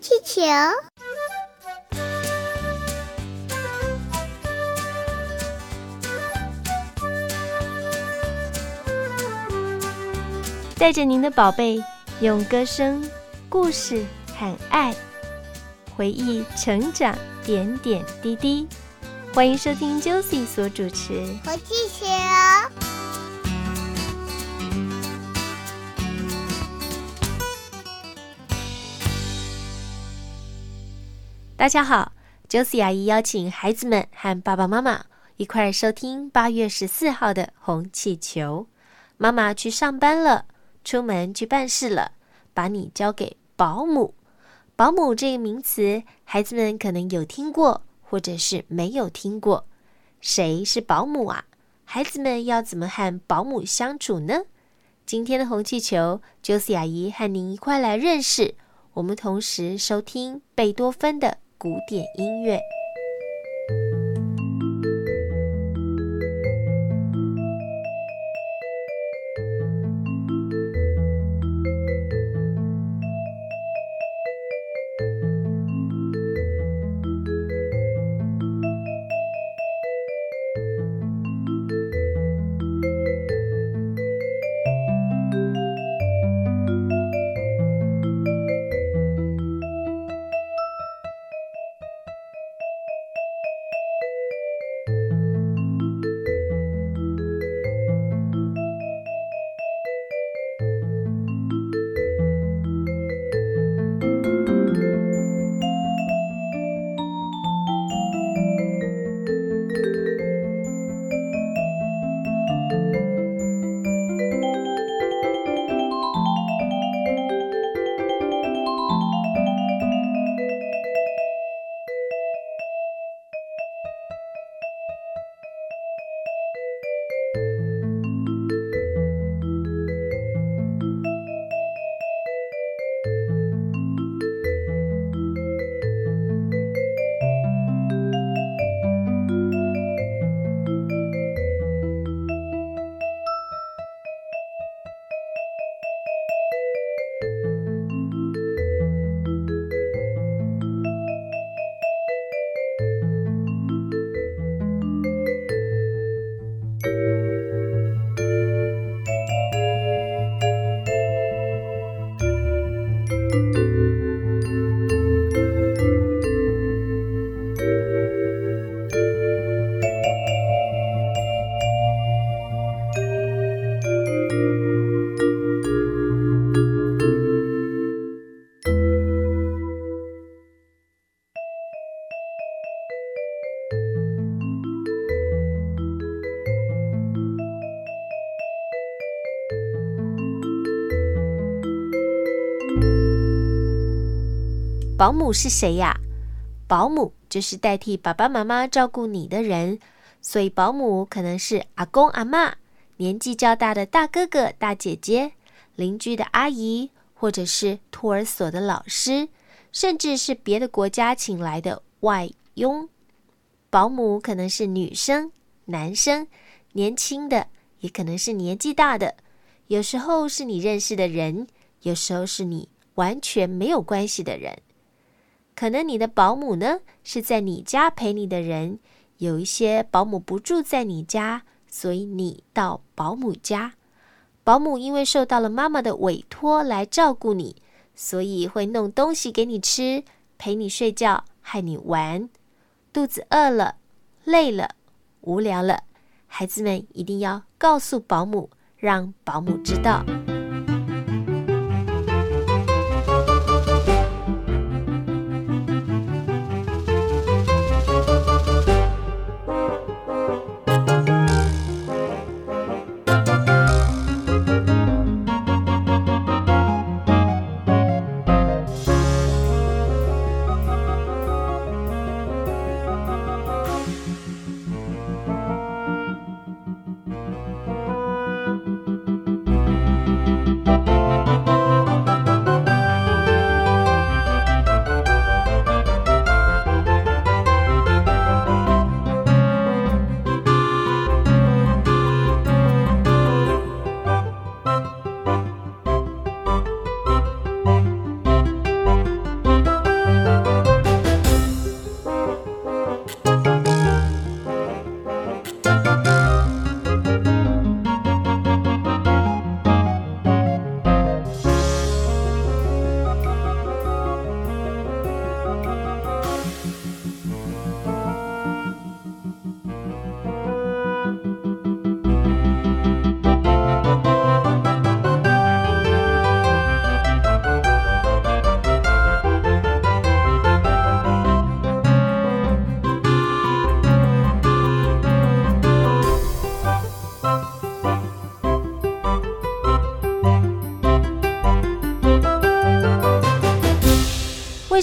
气球。带着您的宝贝，用歌声、故事喊爱回忆成长点点滴滴。欢迎收听 Josie 所主持《红气球》。大家好，Josie 阿姨邀请孩子们和爸爸妈妈一块收听八月十四号的《红气球》。妈妈去上班了。出门去办事了，把你交给保姆。保姆这个名词，孩子们可能有听过，或者是没有听过。谁是保姆啊？孩子们要怎么和保姆相处呢？今天的红气球，Josie 阿姨和您一块来认识。我们同时收听贝多芬的古典音乐。保姆是谁呀？保姆就是代替爸爸妈妈照顾你的人，所以保姆可能是阿公阿妈、年纪较大的大哥哥大姐姐、邻居的阿姨，或者是托儿所的老师，甚至是别的国家请来的外佣。保姆可能是女生、男生，年轻的也可能是年纪大的，有时候是你认识的人，有时候是你完全没有关系的人。可能你的保姆呢是在你家陪你的人，有一些保姆不住在你家，所以你到保姆家。保姆因为受到了妈妈的委托来照顾你，所以会弄东西给你吃，陪你睡觉，害你玩。肚子饿了、累了、无聊了，孩子们一定要告诉保姆，让保姆知道。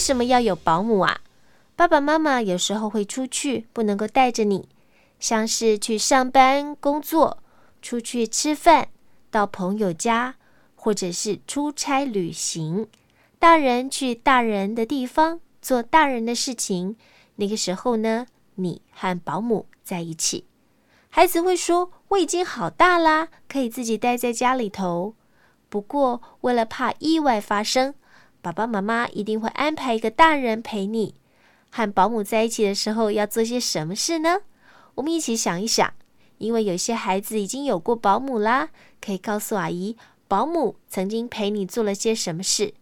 什么要有保姆啊？爸爸妈妈有时候会出去，不能够带着你，像是去上班、工作、出去吃饭、到朋友家，或者是出差旅行。大人去大人的地方做大人的事情，那个时候呢，你和保姆在一起。孩子会说：“我已经好大啦，可以自己待在家里头。”不过，为了怕意外发生，爸爸妈妈一定会安排一个大人陪你。和保姆在一起的时候要做些什么事呢？我们一起想一想。因为有些孩子已经有过保姆啦，可以告诉阿姨，保姆曾经陪你做了些什么事。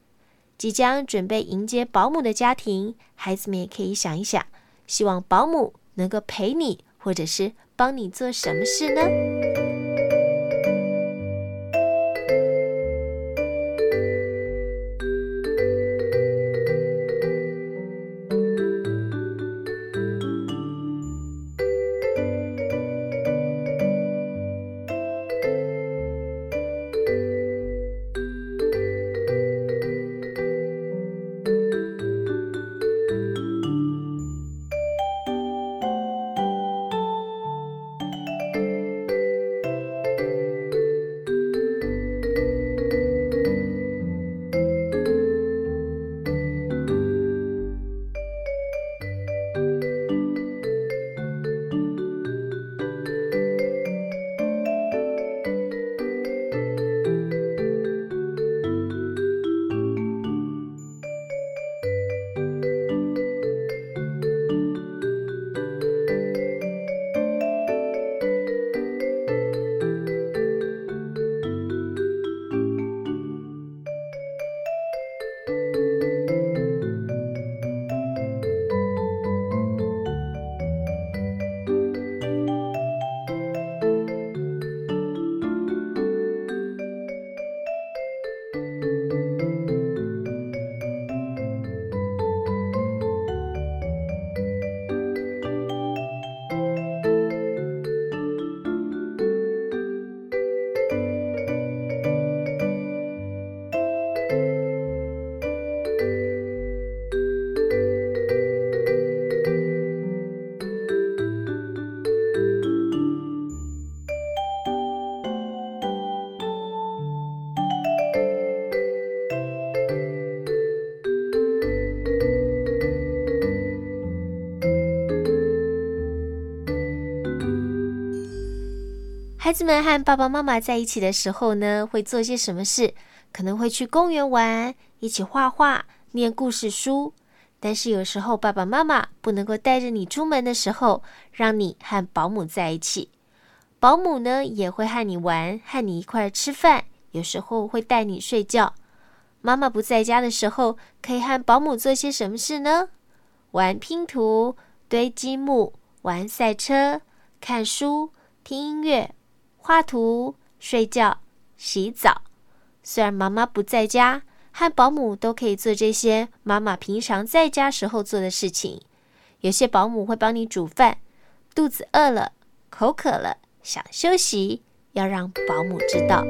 即将准备迎接保姆的家庭，孩子们也可以想一想，希望保姆能够陪你，或者是帮你做什么事呢？孩子们和爸爸妈妈在一起的时候呢，会做些什么事？可能会去公园玩，一起画画、念故事书。但是有时候爸爸妈妈不能够带着你出门的时候，让你和保姆在一起。保姆呢也会和你玩，和你一块吃饭，有时候会带你睡觉。妈妈不在家的时候，可以和保姆做些什么事呢？玩拼图、堆积木、玩赛车、看书、听音乐。画图、睡觉、洗澡。虽然妈妈不在家，和保姆都可以做这些妈妈平常在家时候做的事情。有些保姆会帮你煮饭。肚子饿了、口渴了、想休息，要让保姆知道。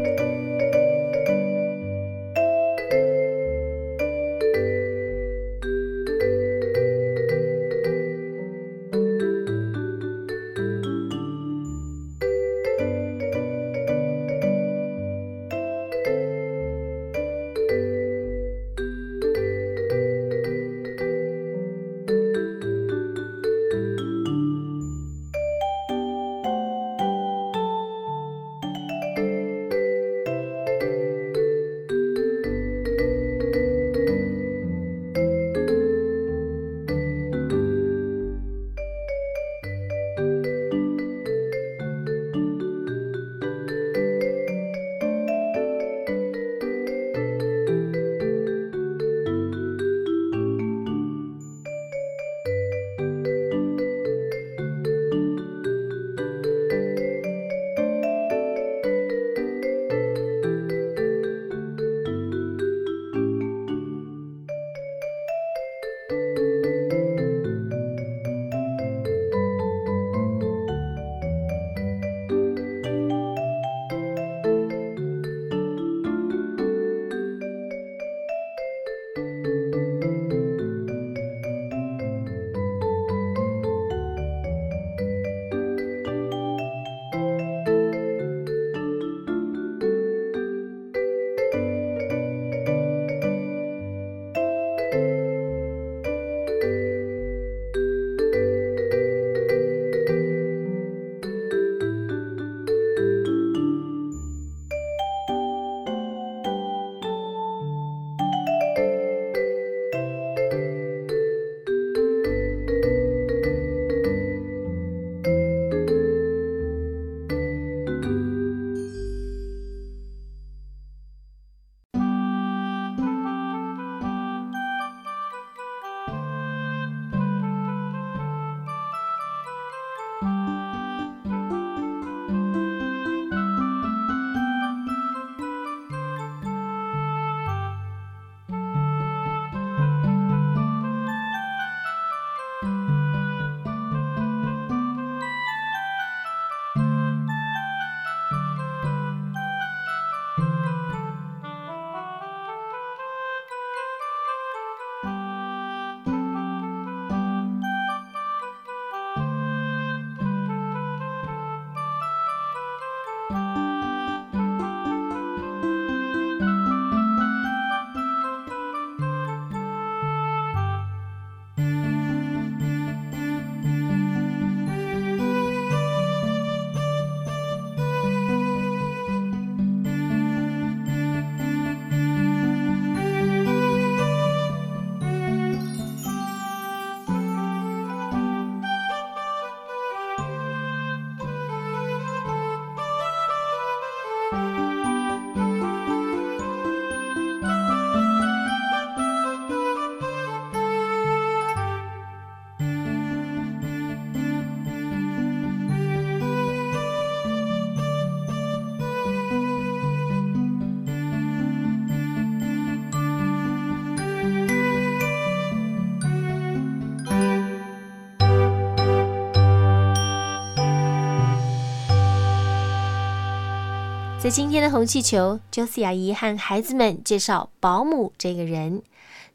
今天的红气球，Josie 阿姨和孩子们介绍保姆这个人。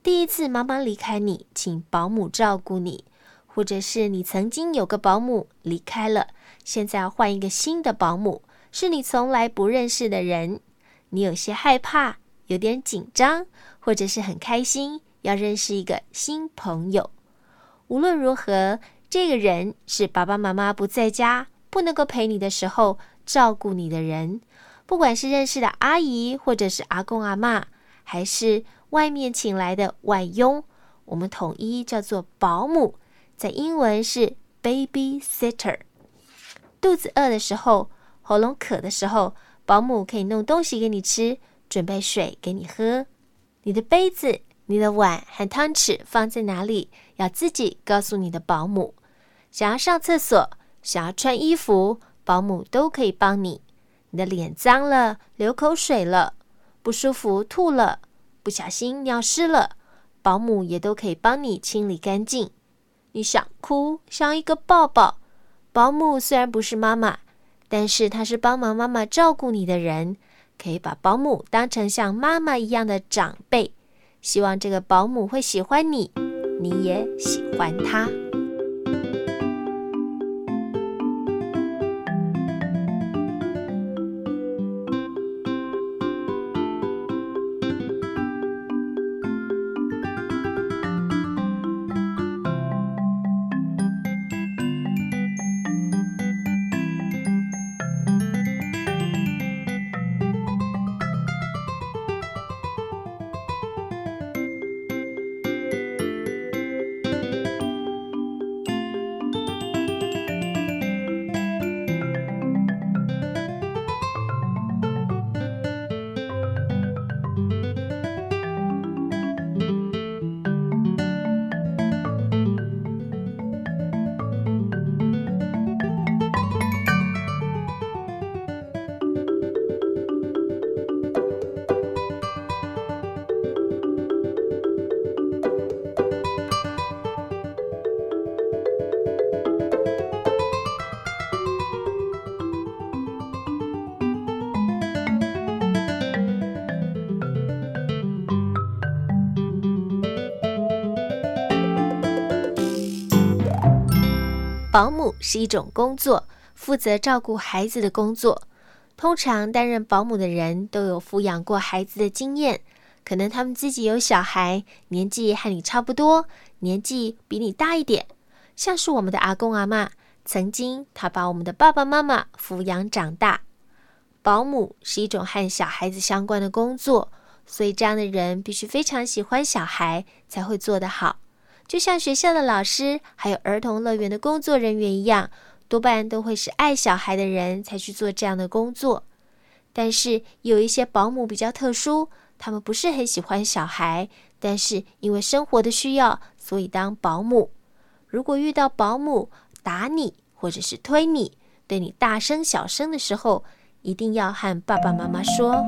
第一次妈妈离开你，请保姆照顾你，或者是你曾经有个保姆离开了，现在要换一个新的保姆，是你从来不认识的人，你有些害怕，有点紧张，或者是很开心，要认识一个新朋友。无论如何，这个人是爸爸妈妈不在家，不能够陪你的时候照顾你的人。不管是认识的阿姨，或者是阿公阿妈，还是外面请来的外佣，我们统一叫做保姆，在英文是 babysitter。肚子饿的时候，喉咙渴的时候，保姆可以弄东西给你吃，准备水给你喝。你的杯子、你的碗和汤匙放在哪里，要自己告诉你的保姆。想要上厕所，想要穿衣服，保姆都可以帮你。你的脸脏了，流口水了，不舒服，吐了，不小心尿湿了，保姆也都可以帮你清理干净。你想哭，想一个抱抱，保姆虽然不是妈妈，但是她是帮忙妈妈照顾你的人，可以把保姆当成像妈妈一样的长辈。希望这个保姆会喜欢你，你也喜欢她。保姆是一种工作，负责照顾孩子的工作。通常担任保姆的人都有抚养过孩子的经验，可能他们自己有小孩，年纪和你差不多，年纪比你大一点。像是我们的阿公阿妈，曾经他把我们的爸爸妈妈抚养长大。保姆是一种和小孩子相关的工作，所以这样的人必须非常喜欢小孩，才会做得好。就像学校的老师，还有儿童乐园的工作人员一样，多半都会是爱小孩的人才去做这样的工作。但是有一些保姆比较特殊，他们不是很喜欢小孩，但是因为生活的需要，所以当保姆。如果遇到保姆打你或者是推你，对你大声小声的时候，一定要和爸爸妈妈说。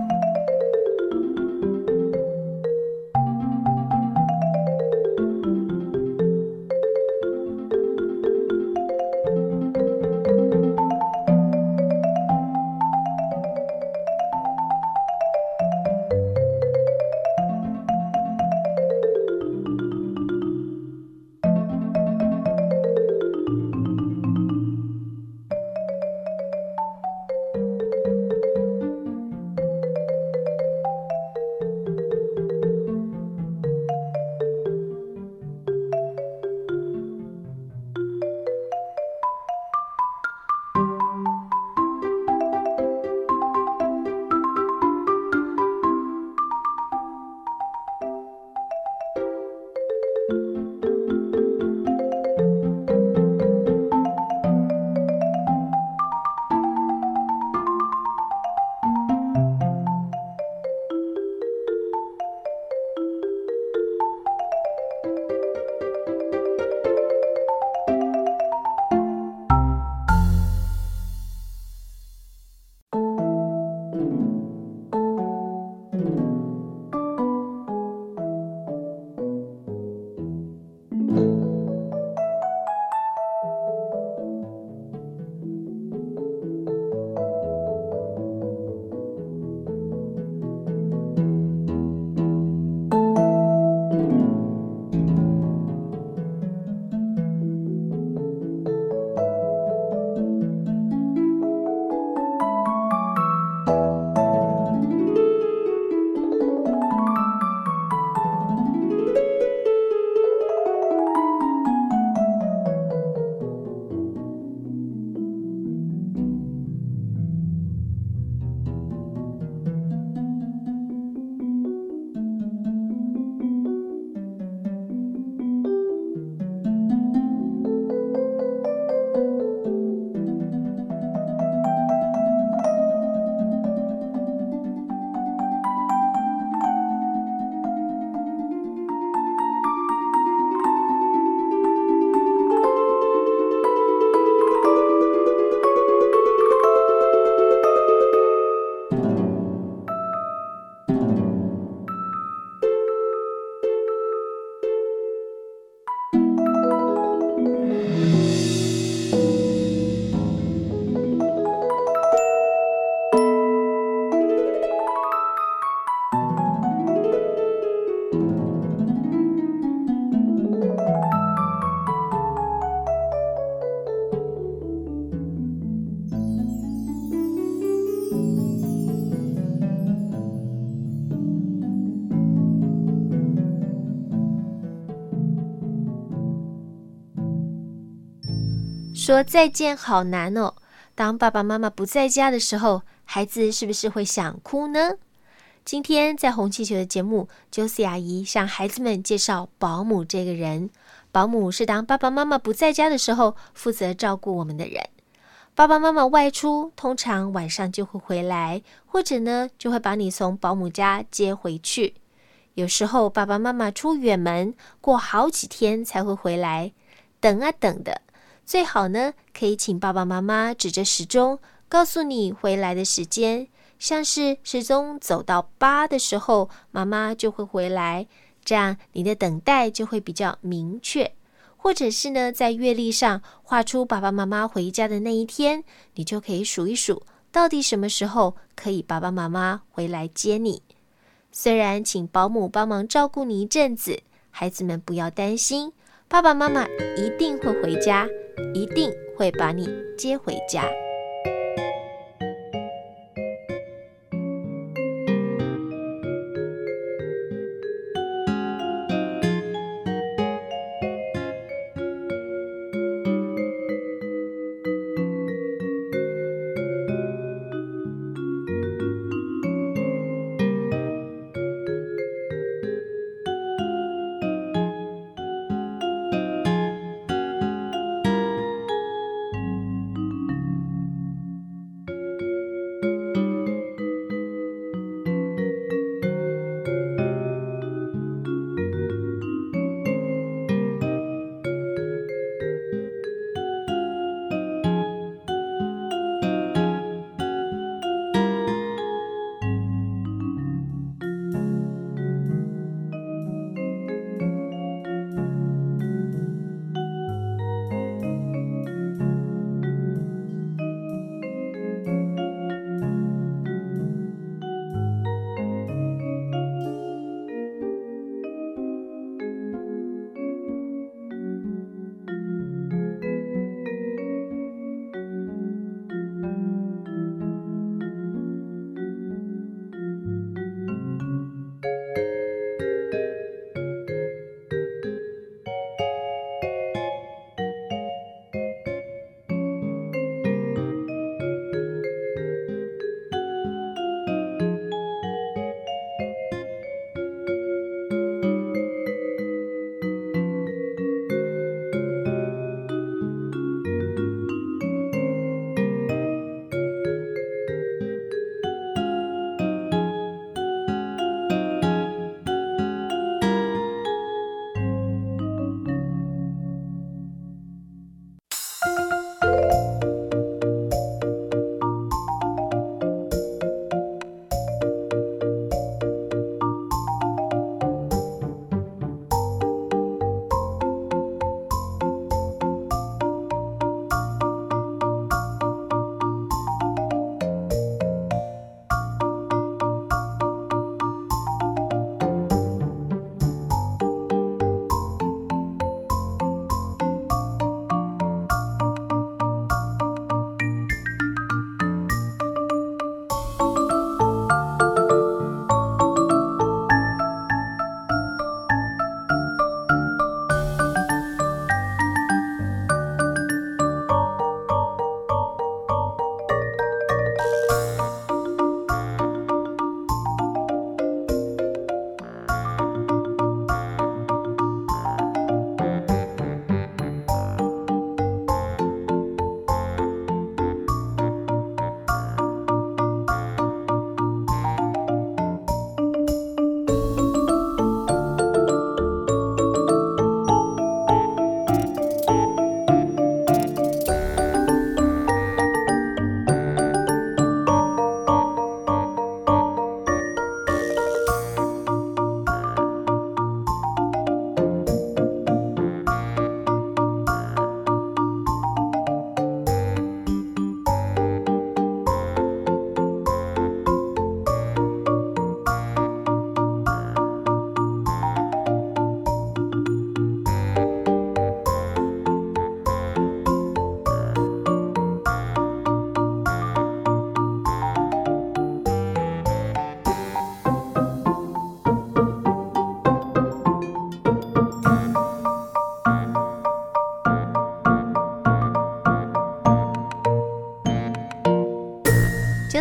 说再见好难哦。当爸爸妈妈不在家的时候，孩子是不是会想哭呢？今天在红气球的节目，Josie 阿姨向孩子们介绍保姆这个人。保姆是当爸爸妈妈不在家的时候，负责照顾我们的人。爸爸妈妈外出，通常晚上就会回来，或者呢，就会把你从保姆家接回去。有时候爸爸妈妈出远门，过好几天才会回来，等啊等的。最好呢，可以请爸爸妈妈指着时钟，告诉你回来的时间。像是时钟走到八的时候，妈妈就会回来，这样你的等待就会比较明确。或者是呢，在月历上画出爸爸妈妈回家的那一天，你就可以数一数，到底什么时候可以爸爸妈妈回来接你。虽然请保姆帮忙照顾你一阵子，孩子们不要担心，爸爸妈妈一定会回家。一定会把你接回家。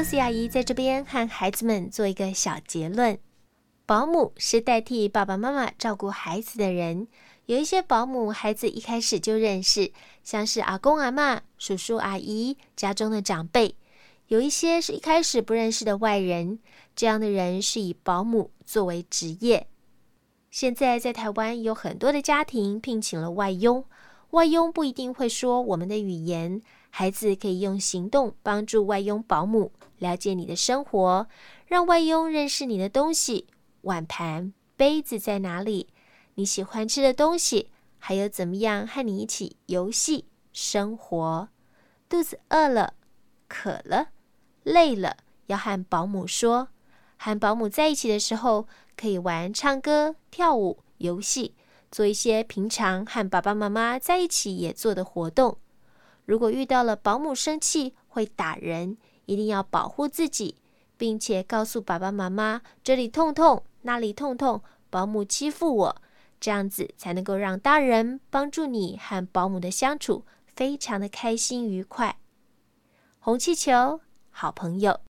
休息阿姨在这边和孩子们做一个小结论：保姆是代替爸爸妈妈照顾孩子的人。有一些保姆，孩子一开始就认识，像是阿公阿妈、叔叔阿姨、家中的长辈；有一些是一开始不认识的外人，这样的人是以保姆作为职业。现在在台湾有很多的家庭聘请了外佣，外佣不一定会说我们的语言，孩子可以用行动帮助外佣保姆了解你的生活，让外佣认识你的东西，碗盘、杯子在哪里。你喜欢吃的东西，还有怎么样和你一起游戏生活？肚子饿了、渴了、累了，要和保姆说。和保姆在一起的时候，可以玩、唱歌、跳舞、游戏，做一些平常和爸爸妈妈在一起也做的活动。如果遇到了保姆生气会打人，一定要保护自己，并且告诉爸爸妈妈这里痛痛，那里痛痛，保姆欺负我。这样子才能够让大人帮助你和保姆的相处非常的开心愉快。红气球，好朋友。